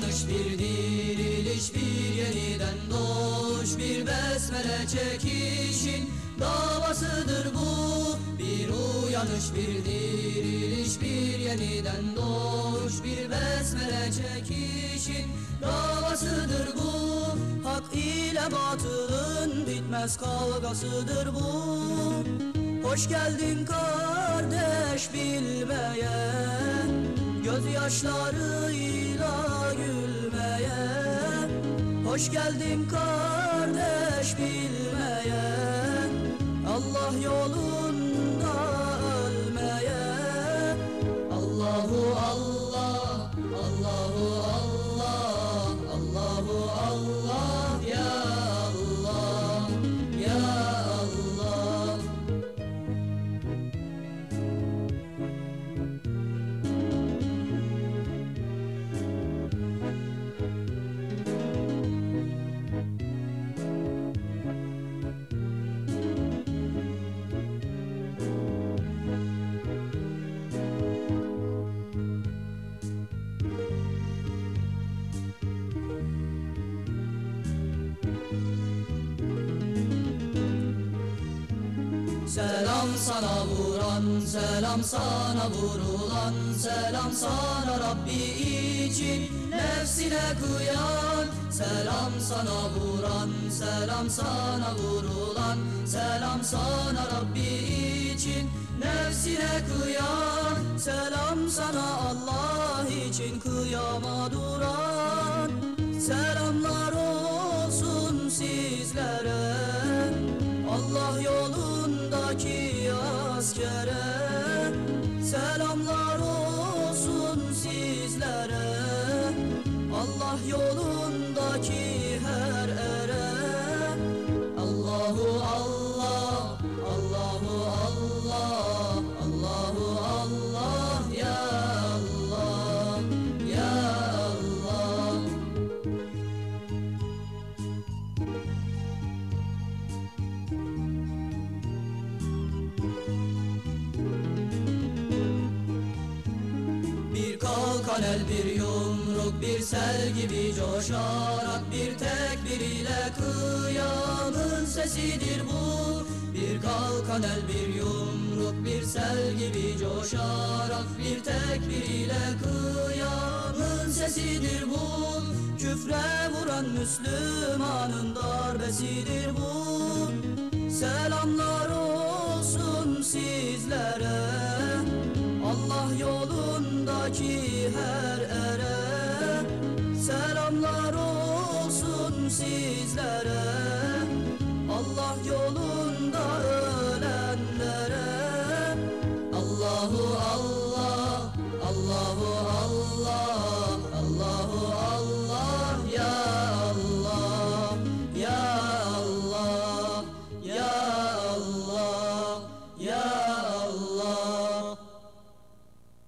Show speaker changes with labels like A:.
A: uyanış bir diriliş bir yeniden doğuş bir besmele çekişin davasıdır bu. Bir uyanış bir diriliş bir yeniden doğuş bir besmele çekişin davasıdır bu. Hak ile batılın bitmez kavgasıdır bu. Hoş geldin kardeş bilmeye Gözyaşlarıyla Hoş geldin kardeş bilmeye Selam sana vuran, selam sana vurulan Selam sana Rabbi için nefsine kıyan Selam sana vuran, selam sana vurulan Selam sana Rabbi için nefsine kıyan Selam sana Allah için kıyama duran Selamlar Bir kalkan el bir yumruk bir sel gibi coşarak Bir tekbir ile kıyamın sesidir bu. Bir kalkan el bir yumruk bir sel gibi coşarak Bir tekbir ile kıyamın sesidir bu. Küfre vuran Müslümanın darbesidir bu. Selamlar olsun sizlere. Allah yolundaki her ere Selamlar olsun sizlere